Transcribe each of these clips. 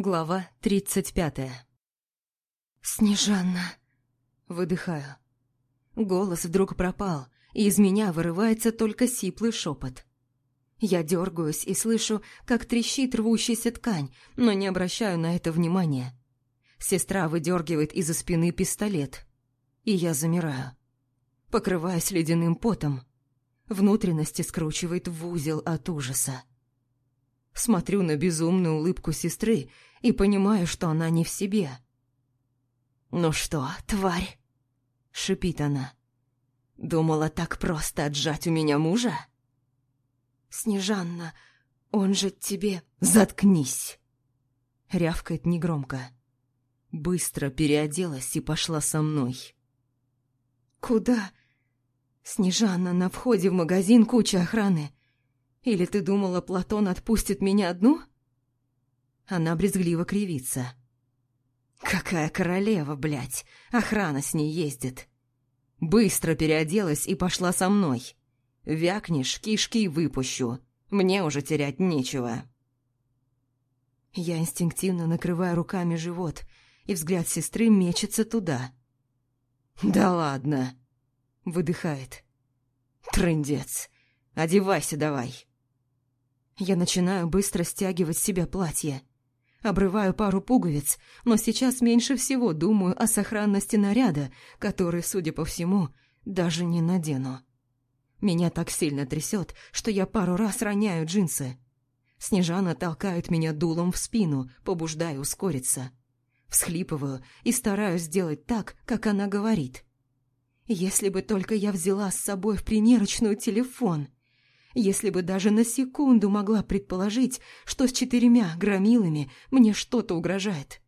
Глава тридцать пятая. «Снежанна!» Выдыхаю. Голос вдруг пропал, и из меня вырывается только сиплый шепот. Я дергаюсь и слышу, как трещит рвущаяся ткань, но не обращаю на это внимания. Сестра выдергивает из-за спины пистолет, и я замираю. Покрываюсь ледяным потом. Внутренности скручивает в узел от ужаса. Смотрю на безумную улыбку сестры и понимаю, что она не в себе. «Ну что, тварь?» — шипит она. «Думала так просто отжать у меня мужа?» «Снежанна, он же тебе...» «Заткнись!» — рявкает негромко. Быстро переоделась и пошла со мной. «Куда?» «Снежанна, на входе в магазин куча охраны. Или ты думала, Платон отпустит меня одну?» Она брезгливо кривится. «Какая королева, блядь! Охрана с ней ездит!» Быстро переоделась и пошла со мной. Вякнешь, кишки выпущу. Мне уже терять нечего. Я инстинктивно накрываю руками живот, и взгляд сестры мечется туда. «Да ладно!» — выдыхает. «Трындец! Одевайся давай!» Я начинаю быстро стягивать с себя платье. Обрываю пару пуговиц, но сейчас меньше всего думаю о сохранности наряда, который, судя по всему, даже не надену. Меня так сильно трясет, что я пару раз роняю джинсы. Снежана толкает меня дулом в спину, побуждая ускориться. Всхлипываю и стараюсь сделать так, как она говорит. Если бы только я взяла с собой в примерочную телефон. Если бы даже на секунду могла предположить, что с четырьмя громилами мне что-то угрожает.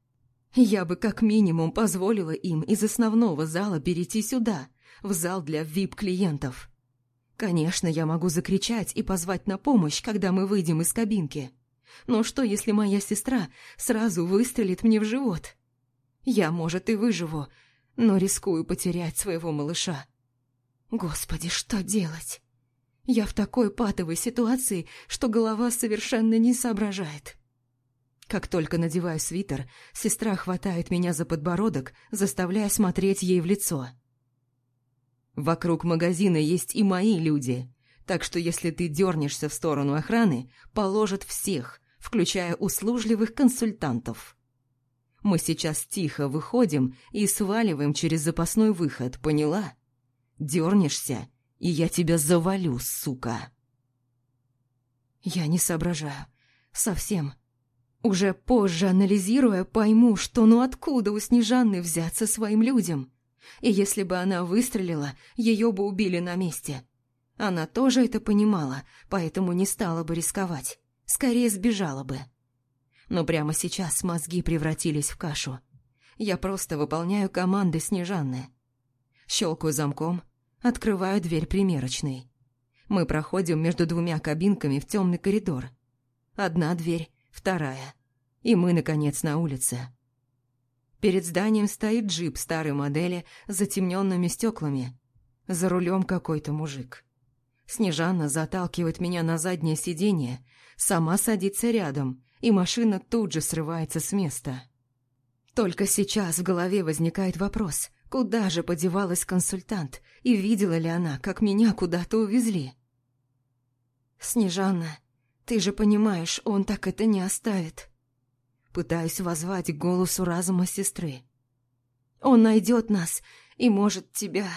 Я бы как минимум позволила им из основного зала перейти сюда, в зал для вип-клиентов. Конечно, я могу закричать и позвать на помощь, когда мы выйдем из кабинки. Но что, если моя сестра сразу выстрелит мне в живот? Я, может, и выживу, но рискую потерять своего малыша. Господи, что делать? Я в такой патовой ситуации, что голова совершенно не соображает. Как только надеваю свитер, сестра хватает меня за подбородок, заставляя смотреть ей в лицо. Вокруг магазина есть и мои люди, так что если ты дернешься в сторону охраны, положат всех, включая услужливых консультантов. Мы сейчас тихо выходим и сваливаем через запасной выход, поняла? Дернешься, и я тебя завалю, сука. Я не соображаю. Совсем. Уже позже, анализируя, пойму, что ну откуда у Снежанны взяться своим людям? И если бы она выстрелила, ее бы убили на месте. Она тоже это понимала, поэтому не стала бы рисковать. Скорее сбежала бы. Но прямо сейчас мозги превратились в кашу. Я просто выполняю команды Снежанны. Щелкаю замком, открываю дверь примерочной. Мы проходим между двумя кабинками в темный коридор. Одна дверь, вторая. И мы, наконец, на улице. Перед зданием стоит джип старой модели с затемненными стеклами. За рулем какой-то мужик. Снежана заталкивает меня на заднее сиденье, сама садится рядом, и машина тут же срывается с места. Только сейчас в голове возникает вопрос, куда же подевалась консультант, и видела ли она, как меня куда-то увезли. «Снежана, ты же понимаешь, он так это не оставит», Пытаюсь воззвать к голосу разума сестры. «Он найдет нас и, может, тебя...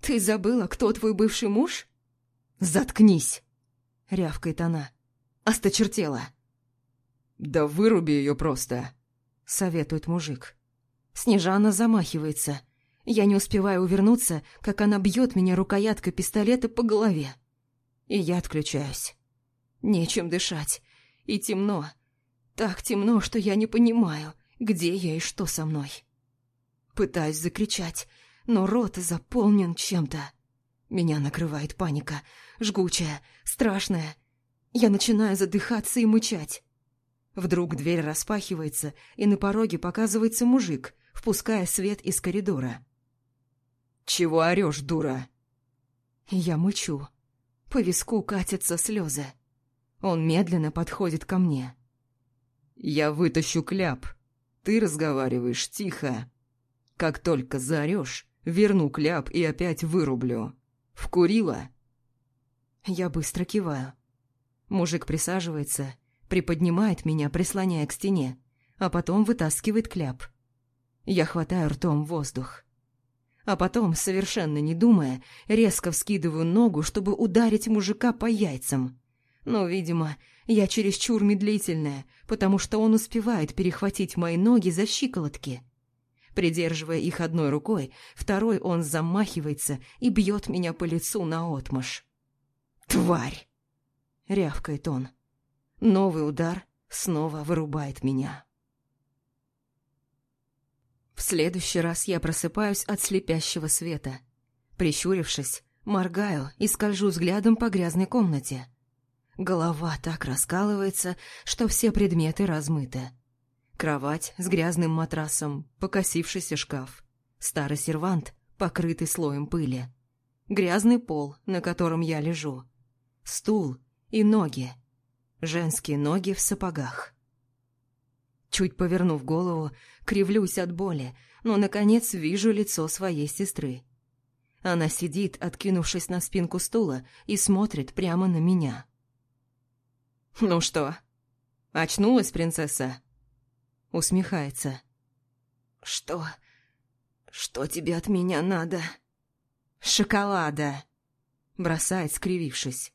Ты забыла, кто твой бывший муж?» «Заткнись!» — рявкает она. «Осточертела!» «Да выруби ее просто!» — советует мужик. Снежана замахивается. Я не успеваю увернуться, как она бьет меня рукояткой пистолета по голове. И я отключаюсь. Нечем дышать. И темно. Так темно, что я не понимаю, где я и что со мной. Пытаюсь закричать, но рот заполнен чем-то. Меня накрывает паника, жгучая, страшная. Я начинаю задыхаться и мычать. Вдруг дверь распахивается, и на пороге показывается мужик, впуская свет из коридора. «Чего орешь, дура?» Я мычу. По виску катятся слезы. Он медленно подходит ко мне. Я вытащу кляп. Ты разговариваешь тихо. Как только заорешь, верну кляп и опять вырублю. Вкурила?» Я быстро киваю. Мужик присаживается, приподнимает меня, прислоняя к стене, а потом вытаскивает кляп. Я хватаю ртом воздух. А потом, совершенно не думая, резко вскидываю ногу, чтобы ударить мужика по яйцам. Но, видимо, я чересчур медлительная, потому что он успевает перехватить мои ноги за щиколотки. Придерживая их одной рукой, второй он замахивается и бьет меня по лицу наотмашь. «Тварь!» — рявкает он. Новый удар снова вырубает меня. В следующий раз я просыпаюсь от слепящего света. Прищурившись, моргаю и скольжу взглядом по грязной комнате. Голова так раскалывается, что все предметы размыты. Кровать с грязным матрасом, покосившийся шкаф, старый сервант, покрытый слоем пыли, грязный пол, на котором я лежу, стул и ноги, женские ноги в сапогах. Чуть повернув голову, кривлюсь от боли, но, наконец, вижу лицо своей сестры. Она сидит, откинувшись на спинку стула, и смотрит прямо на меня. «Ну что, очнулась принцесса?» Усмехается. «Что? Что тебе от меня надо?» «Шоколада!» Бросает, скривившись.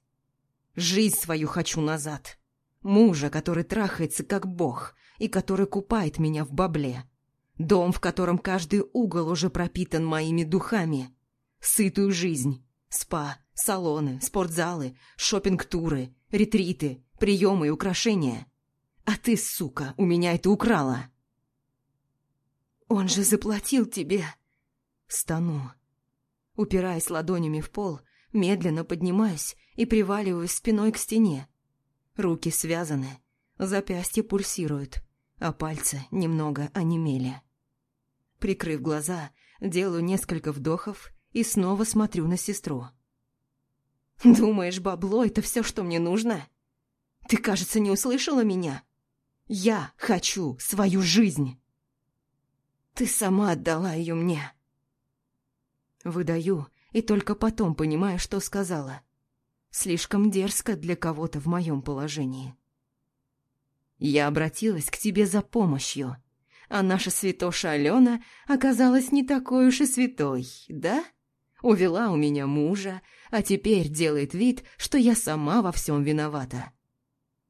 «Жизнь свою хочу назад. Мужа, который трахается как бог, и который купает меня в бабле. Дом, в котором каждый угол уже пропитан моими духами. Сытую жизнь. Спа, салоны, спортзалы, шопинг-туры, ретриты, приемы и украшения. А ты, сука, у меня это украла. Он же заплатил тебе. Стану. Упираясь ладонями в пол, медленно поднимаюсь и приваливаюсь спиной к стене. Руки связаны, запястья пульсируют а пальцы немного онемели. Прикрыв глаза, делаю несколько вдохов и снова смотрю на сестру. «Думаешь, бабло — это все, что мне нужно? Ты, кажется, не услышала меня? Я хочу свою жизнь!» «Ты сама отдала ее мне!» Выдаю и только потом понимаю, что сказала. Слишком дерзко для кого-то в моем положении. Я обратилась к тебе за помощью, а наша святоша Алена оказалась не такой уж и святой, да? Увела у меня мужа, а теперь делает вид, что я сама во всем виновата.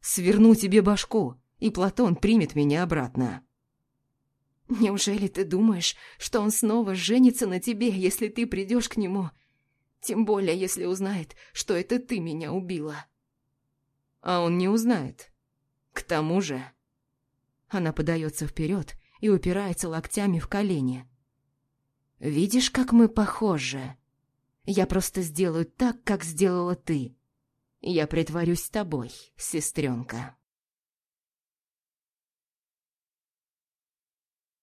Сверну тебе башку, и Платон примет меня обратно. Неужели ты думаешь, что он снова женится на тебе, если ты придешь к нему? Тем более, если узнает, что это ты меня убила. А он не узнает. К тому же... Она подается вперед и упирается локтями в колени. «Видишь, как мы похожи? Я просто сделаю так, как сделала ты. Я притворюсь тобой, сестренка».